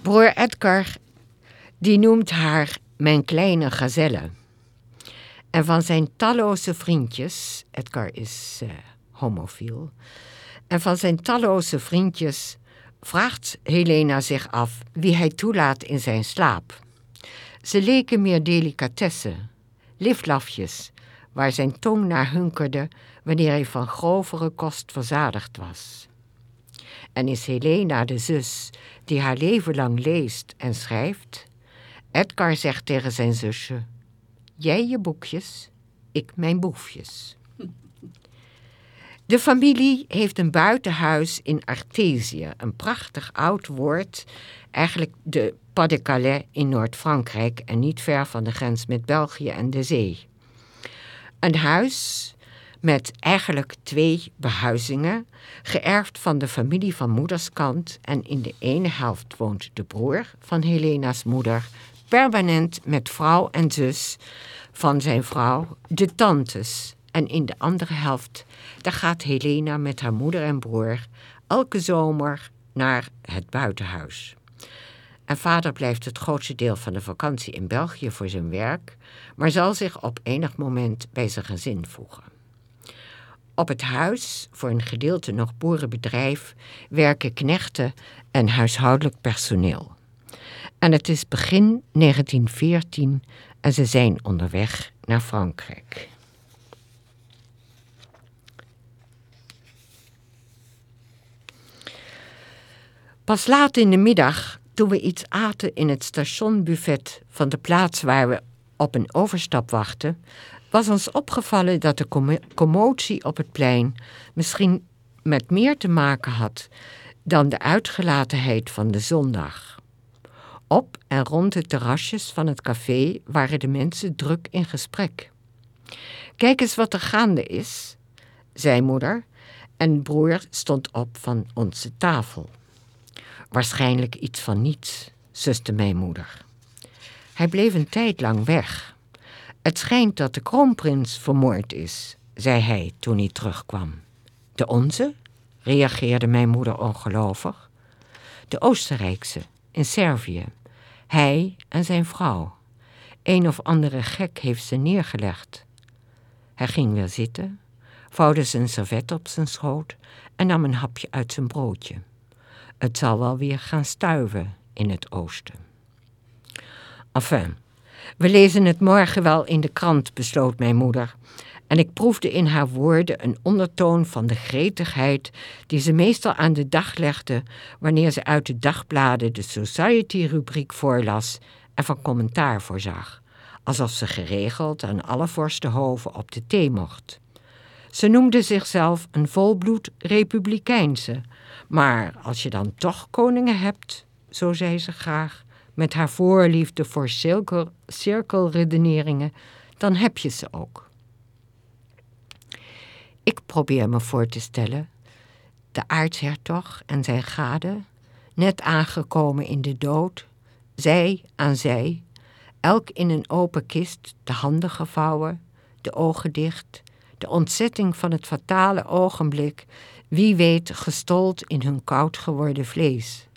Broer Edgar, die noemt haar mijn kleine gazelle. En van zijn talloze vriendjes, Edgar is uh, homofiel, en van zijn talloze vriendjes vraagt Helena zich af wie hij toelaat in zijn slaap. Ze leken meer delicatessen, liflafjes, waar zijn tong naar hunkerde wanneer hij van grovere kost verzadigd was. En is Helena de zus die haar leven lang leest en schrijft? Edgar zegt tegen zijn zusje: Jij je boekjes, ik mijn boefjes. De familie heeft een buitenhuis in Artesië, een prachtig oud woord, eigenlijk de Pas de Calais in Noord-Frankrijk en niet ver van de grens met België en de zee. Een huis met eigenlijk twee behuizingen, geërfd van de familie van moederskant en in de ene helft woont de broer van Helena's moeder, permanent met vrouw en zus van zijn vrouw, de tantes. En in de andere helft, daar gaat Helena met haar moeder en broer elke zomer naar het buitenhuis. En vader blijft het grootste deel van de vakantie in België voor zijn werk, maar zal zich op enig moment bij zijn gezin voegen. Op het huis, voor een gedeelte nog boerenbedrijf, werken knechten en huishoudelijk personeel. En het is begin 1914 en ze zijn onderweg naar Frankrijk. Pas laat in de middag, toen we iets aten in het stationbuffet van de plaats waar we op een overstap wachten, was ons opgevallen dat de commotie op het plein misschien met meer te maken had dan de uitgelatenheid van de zondag. Op en rond de terrasjes van het café waren de mensen druk in gesprek. Kijk eens wat er gaande is, zei moeder, en broer stond op van onze tafel. Waarschijnlijk iets van niets, zuste mijn moeder. Hij bleef een tijd lang weg. Het schijnt dat de kroonprins vermoord is, zei hij toen hij terugkwam. De onze? reageerde mijn moeder ongelovig. De Oostenrijkse, in Servië. Hij en zijn vrouw. Een of andere gek heeft ze neergelegd. Hij ging weer zitten, vouwde zijn servet op zijn schoot en nam een hapje uit zijn broodje. Het zal wel weer gaan stuiven in het oosten. Enfin, we lezen het morgen wel in de krant, besloot mijn moeder. En ik proefde in haar woorden een ondertoon van de gretigheid die ze meestal aan de dag legde wanneer ze uit de dagbladen de Society-rubriek voorlas en van commentaar voorzag, alsof ze geregeld aan alle vorstenhoven op de thee mocht. Ze noemde zichzelf een volbloed republikeinse, maar als je dan toch koningen hebt, zo zei ze graag, met haar voorliefde voor cirkel, cirkelredeneringen, dan heb je ze ook. Ik probeer me voor te stellen, de aartshertog en zijn gade, net aangekomen in de dood, zij aan zij, elk in een open kist, de handen gevouwen, de ogen dicht, de ontzetting van het fatale ogenblik, wie weet gestold in hun koud geworden vlees.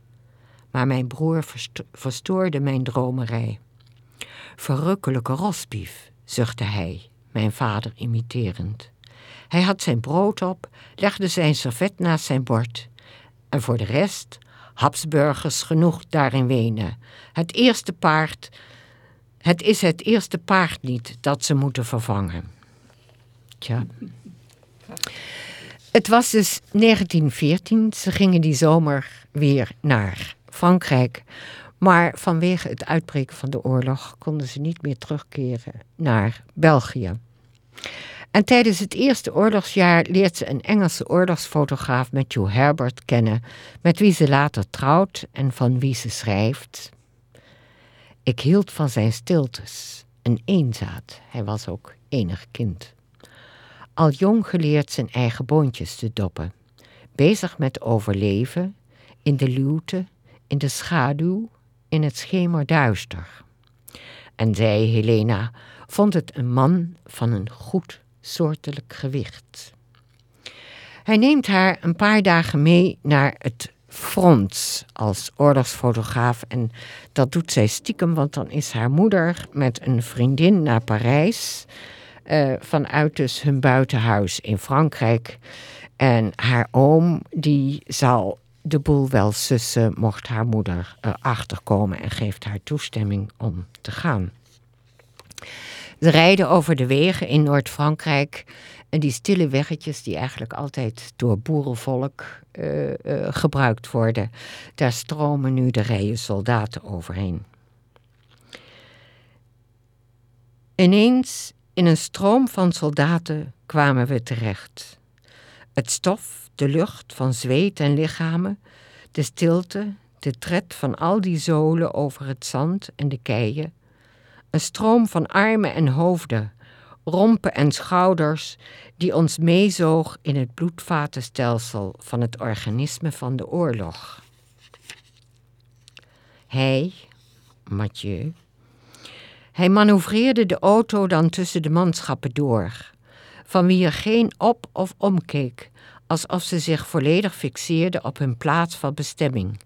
Maar mijn broer verstoorde mijn dromerij. Verrukkelijke rosbief, zuchtte hij, mijn vader imiterend. Hij had zijn brood op, legde zijn servet naast zijn bord. En voor de rest, Habsburgers genoeg daarin Wenen. Het eerste paard, het is het eerste paard niet dat ze moeten vervangen. bedankt, ja. Het was dus 1914. Ze gingen die zomer weer naar Frankrijk. Maar vanwege het uitbreken van de oorlog konden ze niet meer terugkeren naar België. En tijdens het eerste oorlogsjaar leert ze een Engelse oorlogsfotograaf Matthew Herbert kennen, met wie ze later trouwt en van wie ze schrijft. Ik hield van zijn stiltes, een eenzaad, hij was ook enig kind. Al jong geleerd zijn eigen boontjes te doppen, bezig met overleven, in de luwte, in de schaduw, in het schemerduister. En zij, Helena, vond het een man van een goed soortelijk gewicht. Hij neemt haar een paar dagen mee naar het front als oorlogsfotograaf. En dat doet zij stiekem, want dan is haar moeder met een vriendin naar Parijs. Eh, vanuit dus hun buitenhuis in Frankrijk. En haar oom, die zal de boel wel sussen, mocht haar moeder erachter komen en geeft haar toestemming om te gaan. Ze rijden over de wegen in Noord-Frankrijk. En die stille weggetjes die eigenlijk altijd door boerenvolk eh, eh, gebruikt worden. Daar stromen nu de rijen soldaten overheen. Ineens in een stroom van soldaten kwamen we terecht. Het stof, de lucht van zweet en lichamen, de stilte, de tred van al die zolen over het zand en de keien, een stroom van armen en hoofden, rompen en schouders, die ons meezoog in het bloedvatenstelsel van het organisme van de oorlog. Hij, Mathieu, hij manoeuvreerde de auto dan tussen de manschappen door, van wie er geen op of omkeek, alsof ze zich volledig fixeerden op hun plaats van bestemming.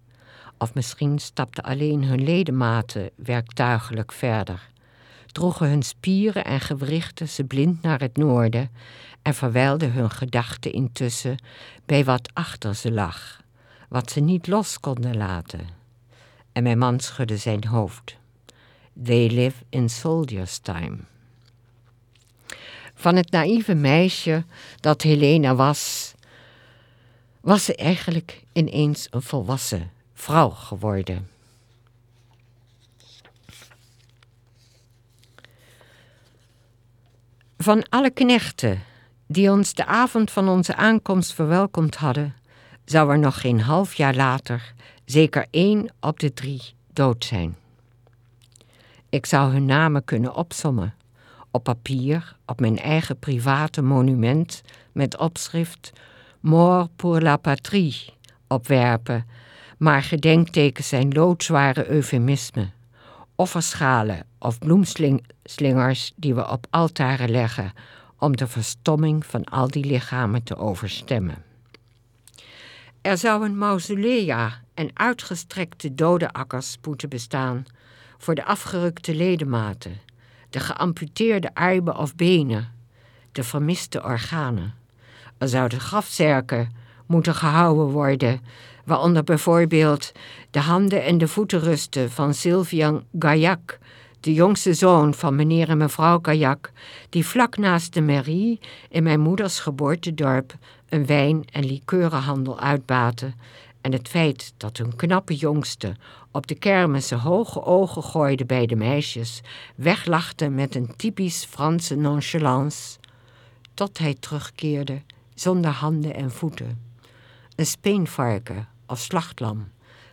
Of misschien stapten alleen hun ledematen werktuigelijk verder, droegen hun spieren en gewrichten ze blind naar het noorden en verwijlden hun gedachten intussen bij wat achter ze lag, wat ze niet los konden laten. En mijn man schudde zijn hoofd. They live in soldiers' time. Van het naïeve meisje dat Helena was, was ze eigenlijk ineens een volwassen vrouw geworden. Van alle knechten die ons de avond van onze aankomst verwelkomd hadden, zou er nog geen half jaar later zeker één op de drie dood zijn. Ik zou hun namen kunnen opsommen, op papier, op mijn eigen private monument met opschrift Mort pour la patrie opwerpen, maar gedenktekens zijn loodzware eufemismen, offerschalen of bloemslingers die we op altaren leggen om de verstomming van al die lichamen te overstemmen. Er zouden mausolea en uitgestrekte dodenakkers moeten bestaan voor de afgerukte ledematen, de geamputeerde armen of benen, de vermiste organen. Er zouden grafzerken moeten gehouden worden, waaronder bijvoorbeeld de handen en de voetenrusten van Sylvian Gaillac, de jongste zoon van meneer en mevrouw Gaillac, die vlak naast de mairie in mijn moeders geboortedorp een wijn- en likeurenhandel uitbaten en het feit dat hun knappe jongste op de kermissen hoge ogen gooide bij de meisjes, weglachte met een typisch Franse nonchalance, tot hij terugkeerde zonder handen en voeten. Een speenvarken of slachtlam,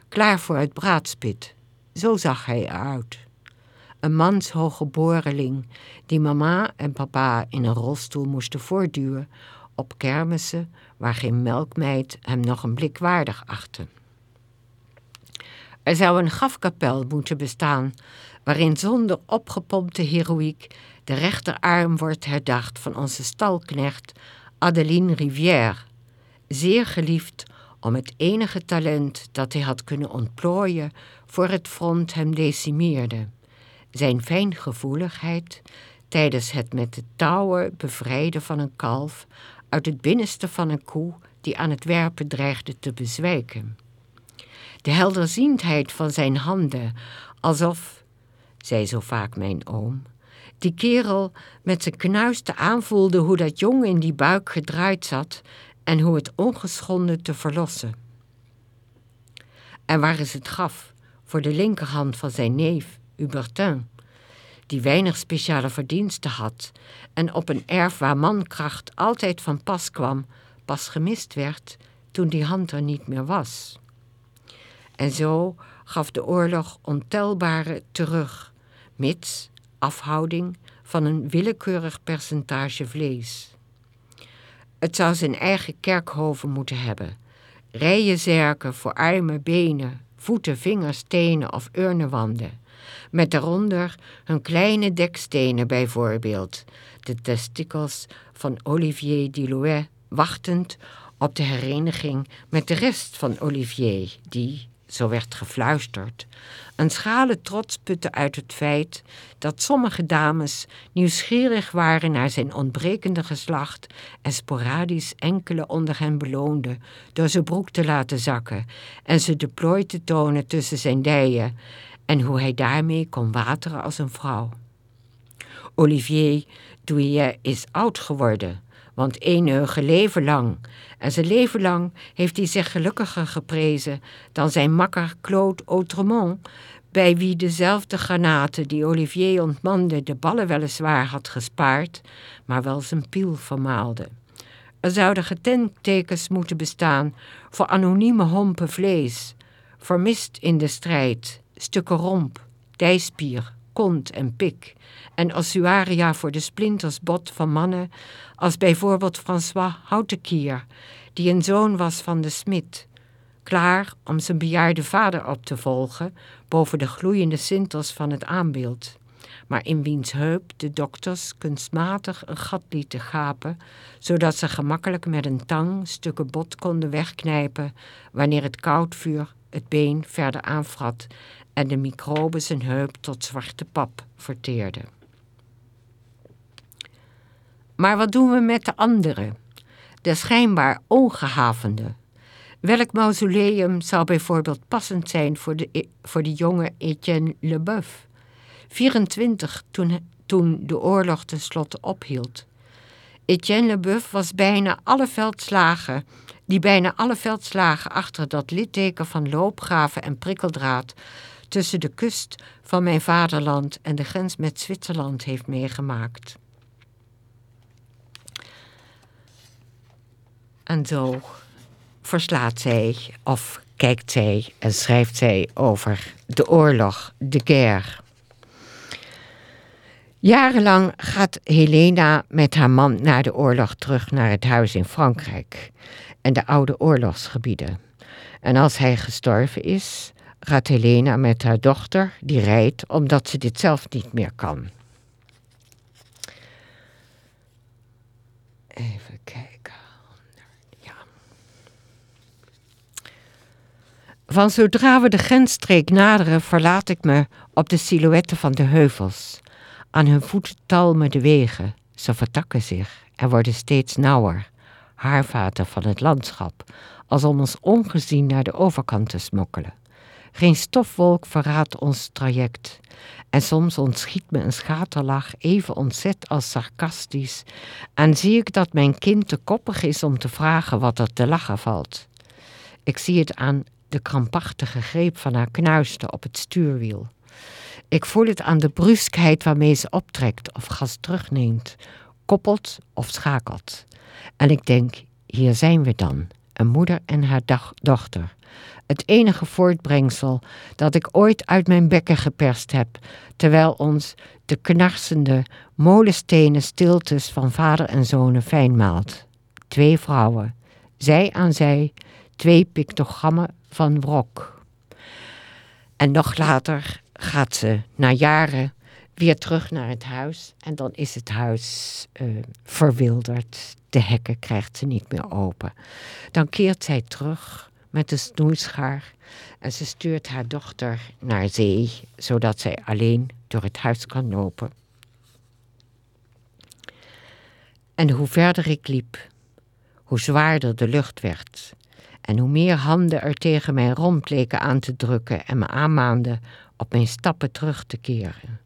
klaar voor het braadspit, zo zag hij eruit. Een manshoge boreling die mama en papa in een rolstoel moesten voortduwen op kermissen waar geen melkmeid hem nog een blik waardig achtte. Er zou een grafkapel moeten bestaan waarin zonder opgepompte heroïek de rechterarm wordt herdacht van onze stalknecht Adeline Rivière, zeer geliefd om het enige talent dat hij had kunnen ontplooien voor het front hem decimeerde, zijn fijngevoeligheid tijdens het met de touwen bevrijden van een kalf uit het binnenste van een koe die aan het werpen dreigde te bezwijken. De helderziendheid van zijn handen, alsof, zei zo vaak mijn oom, Die kerel met zijn knuisten aanvoelde hoe dat jong in die buik gedraaid zat en hoe het ongeschonden te verlossen. En waar is het graf voor de linkerhand van zijn neef, Hubertin, die weinig speciale verdiensten had en op een erf waar mankracht altijd van pas kwam, pas gemist werd toen die hand er niet meer was. En zo gaf de oorlog ontelbare terug, mits afhouding van een willekeurig percentage vlees. Het zou zijn eigen kerkhoven moeten hebben. Rijen zerken voor armen, benen, voeten, vingers, tenen of urnenwanden. Met daaronder hun kleine dekstenen bijvoorbeeld, de testikels van Olivier Dilouet, wachtend op de hereniging met de rest van Olivier, die, zo werd gefluisterd, een schrale trots putte uit het feit dat sommige dames nieuwsgierig waren naar zijn ontbrekende geslacht en sporadisch enkele onder hen beloonde door zijn broek te laten zakken en ze de plooi te tonen tussen zijn dijen en hoe hij daarmee kon wateren als een vrouw. Olivier Douillet is oud geworden, want eenige leven lang. En zijn leven lang heeft hij zich gelukkiger geprezen dan zijn makker Claude Autremont, bij wie dezelfde granaten die Olivier ontmande de ballen weliswaar had gespaard, maar wel zijn piel vermaalde. Er zouden gedentekens moeten bestaan voor anonieme hompen vlees, vermist in de strijd, stukken romp, dijspier, kont en pik, en ossuaria voor de splinters bot van mannen als bijvoorbeeld François Houtekier, die een zoon was van de smid, klaar om zijn bejaarde vader op te volgen boven de gloeiende sintels van het aanbeeld, maar in wiens heup de dokters kunstmatig een gat lieten gapen, zodat ze gemakkelijk met een tang stukken bot konden wegknijpen wanneer het koudvuur het been verder aanvrat en de microben zijn heup tot zwarte pap verteerden. Maar wat doen we met de anderen, de schijnbaar ongehavende? Welk mausoleum zou bijvoorbeeld passend zijn voor de, voor de jonge Etienne Leboeuf, 24 toen, toen de oorlog tenslotte ophield? Etienne Leboeuf was bijna alle veldslagen, die bijna alle veldslagen achter dat litteken van loopgraven en prikkeldraad tussen de kust van mijn vaderland en de grens met Zwitserland heeft meegemaakt. En zo verslaat zij of kijkt zij en schrijft zij over de oorlog, de guerre. Jarenlang gaat Helena met haar man na de oorlog terug naar het huis in Frankrijk en de oude oorlogsgebieden. En als hij gestorven is, gaat Helena met haar dochter, die rijdt omdat ze dit zelf niet meer kan. Even kijken. Ja. Van zodra we de grensstreek naderen, verlaat ik me op de silhouetten van de heuvels. Aan hun voeten talmen de wegen. Ze vertakken zich en worden steeds nauwer. Haarvaten van het landschap, als om ons ongezien naar de overkant te smokkelen. Geen stofwolk verraadt ons traject. En soms ontschiet me een schaterlach even ontzet als sarcastisch. En zie ik dat mijn kind te koppig is om te vragen wat er te lachen valt. Ik zie het aan de krampachtige greep van haar knuisten op het stuurwiel. Ik voel het aan de bruskheid waarmee ze optrekt of gas terugneemt, koppelt of schakelt. En ik denk, hier zijn we dan, een moeder en haar dochter. Het enige voortbrengsel dat ik ooit uit mijn bekken geperst heb, terwijl ons de knarsende, molenstenen stiltes van vader en zonen fijn maalt. Twee vrouwen, zij aan zij, twee pictogrammen van wrok. En nog later gaat ze, na jaren, weer terug naar het huis. En dan is het huis uh, verwilderd. De hekken krijgt ze niet meer open. Dan keert zij terug met de snoeischaar en ze stuurt haar dochter naar zee, zodat zij alleen door het huis kan lopen. En hoe verder ik liep, hoe zwaarder de lucht werd en hoe meer handen er tegen mij rond leken aan te drukken en me aanmaanden op mijn stappen terug te keren.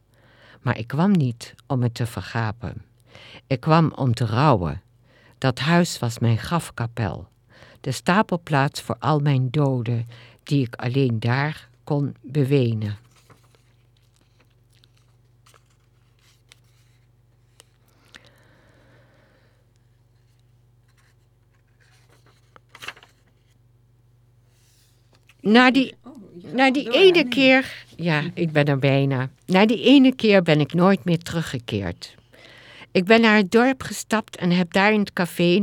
Maar ik kwam niet om het te vergapen. Ik kwam om te rouwen. Dat huis was mijn grafkapel. De stapelplaats voor al mijn doden, die ik alleen daar kon bewenen. Na die, na die ene keer, ja, ik ben er bijna. Na die ene keer ben ik nooit meer teruggekeerd. Ik ben naar het dorp gestapt en heb daar in het café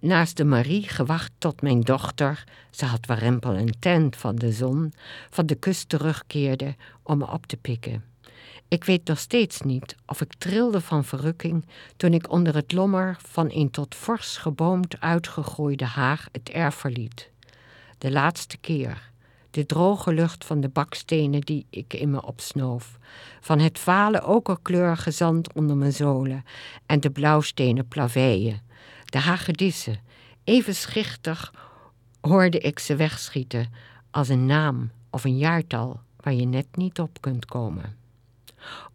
naast, de Marie gewacht tot mijn dochter, ze had warempel en tent van de zon, van de kust terugkeerde om me op te pikken. Ik weet nog steeds niet of ik trilde van verrukking toen ik onder het lommer van een tot fors geboomd uitgegroeide haag het erf verliet. De laatste keer. De droge lucht van de bakstenen die ik in me opsnoof. Van het vale okerkleurige zand onder mijn zolen. En de blauwstenen plaveien. De hagedissen. Even schichtig hoorde ik ze wegschieten. Als een naam of een jaartal waar je net niet op kunt komen.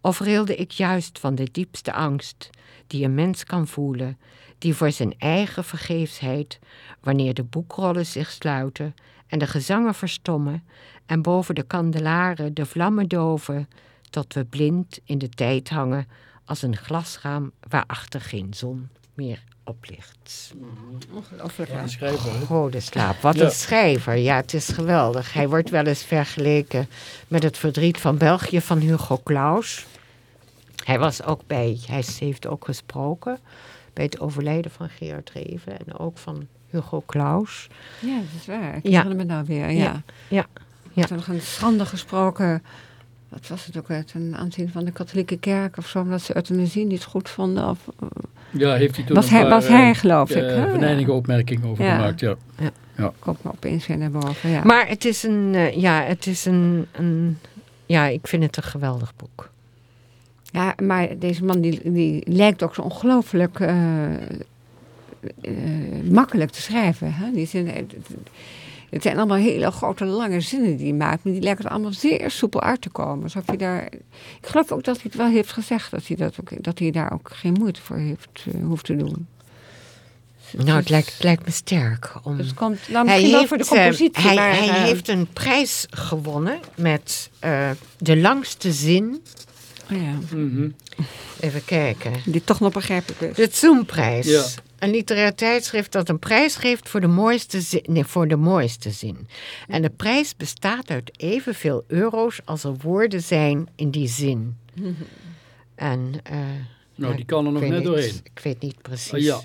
Of rilde ik juist van de diepste angst die een mens kan voelen, die voor zijn eigen vergeefsheid, wanneer de boekrollen zich sluiten en de gezangen verstommen en boven de kandelaren de vlammen doven, tot we blind in de tijd hangen als een glasraam waarachter geen zon meer oplicht. Ongelooflijk. Een schrijver? Gode slaap. Wat Ja. een schrijver. Ja, het is geweldig. Hij wordt wel eens vergeleken met het verdriet van België van Hugo Claus. Hij was ook bij, hij heeft ook gesproken bij het overlijden van Gerard Reven en ook van Hugo Claus. Ja, dat is waar. Ik Ja. herinner me nou weer, ja. Ja, ja, ja. Toen nog een schande gesproken, wat was het ook, uit een aanzien van de katholieke kerk of zo, omdat ze euthanasie niet goed vonden. Of, Ja, heeft hij toen Was een hij- paar, was hij, eh, geloof ik, eh, hè? venijnige opmerkingen over Ja. gemaakt, ja. komt me opeens weer naar boven, ja. Maar het is een, eh, ja, het is een, een, ja, ik vind het een geweldig boek. Ja, maar deze man die, die lijkt ook zo ongelooflijk eh, eh, makkelijk te schrijven. Hè? Die zinnen, het, het zijn allemaal hele grote, lange zinnen die hij maakt. Maar die lijken er allemaal zeer soepel uit te komen. Alsof hij daar, ik geloof ook dat hij het wel heeft gezegd. Dat hij, dat ook, dat hij daar ook geen moeite voor heeft, eh, hoeft te doen. Dus Nou, het is- lijkt, het lijkt me sterk. Om... Het komt, nou, hij heeft, voor de eh, compositie. hij, maar, hij eh, heeft een prijs gewonnen met eh, de langste zin. oh ja, Mhm. Even kijken. die toch nog begrijpelijk is. De Zoom-prijs. Ja. Een literair tijdschrift dat een prijs geeft voor de mooiste zin. Nee, voor de mooiste zin. En de prijs bestaat uit evenveel euro's als er woorden zijn in die zin. En, eh, Nou, die kan er nog ik weet net niet- doorheen. Ik weet niet precies. Ah, ja,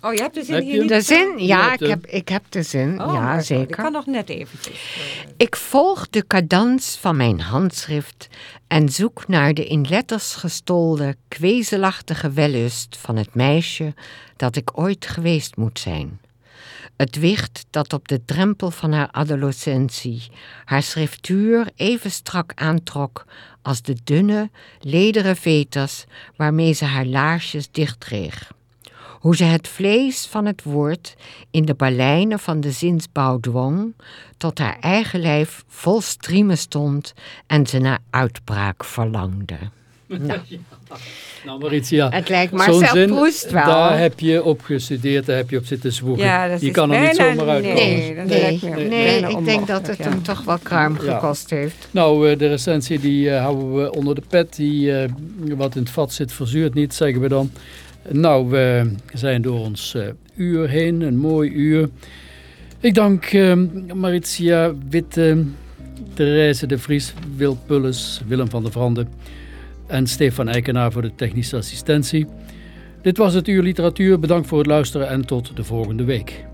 Oh, je hebt de zin Heb hier je niet? De zin, ja, ik heb, ik heb de zin. Oh, ja, zeker. Ik kan nog net eventjes. Ik volg de cadans van mijn handschrift en zoek naar de in letters gestolde, kwezelachtige wellust van het meisje dat ik ooit geweest moet zijn. Het wicht dat op de drempel van haar adolescentie haar schriftuur even strak aantrok als de dunne, lederen veters waarmee ze haar laarsjes dichtreeg hoe ze het vlees van het woord in de balijnen van de zinsbouw dwong, tot haar eigen lijf vol striemen stond en ze naar uitbraak verlangde. Nou, nou Maritia. het lijkt Zo'n Marcel zin, Proust wel. daar heb je op gestudeerd, daar heb je op zitten zwoegen. Ja, dat die is kan er niet zomaar uitkomen. nee. Nee, dat nee, nee, ik denk dat het ja. hem toch wel kruim Ja. gekost heeft. Nou, eh, de recensie die eh, houden we onder de pet. Die, eh, wat in het vat zit verzuurt niet, zeggen we dan. Nou, we zijn door ons eh, uur heen, een mooi uur. Ik dank Maritia Witte, Therese de Vries, Wil Pulles, Willem van der Vrande en Stefan Eikenaar voor de technische assistentie. Dit was het Uur Literatuur. Bedankt voor het luisteren en tot de volgende week.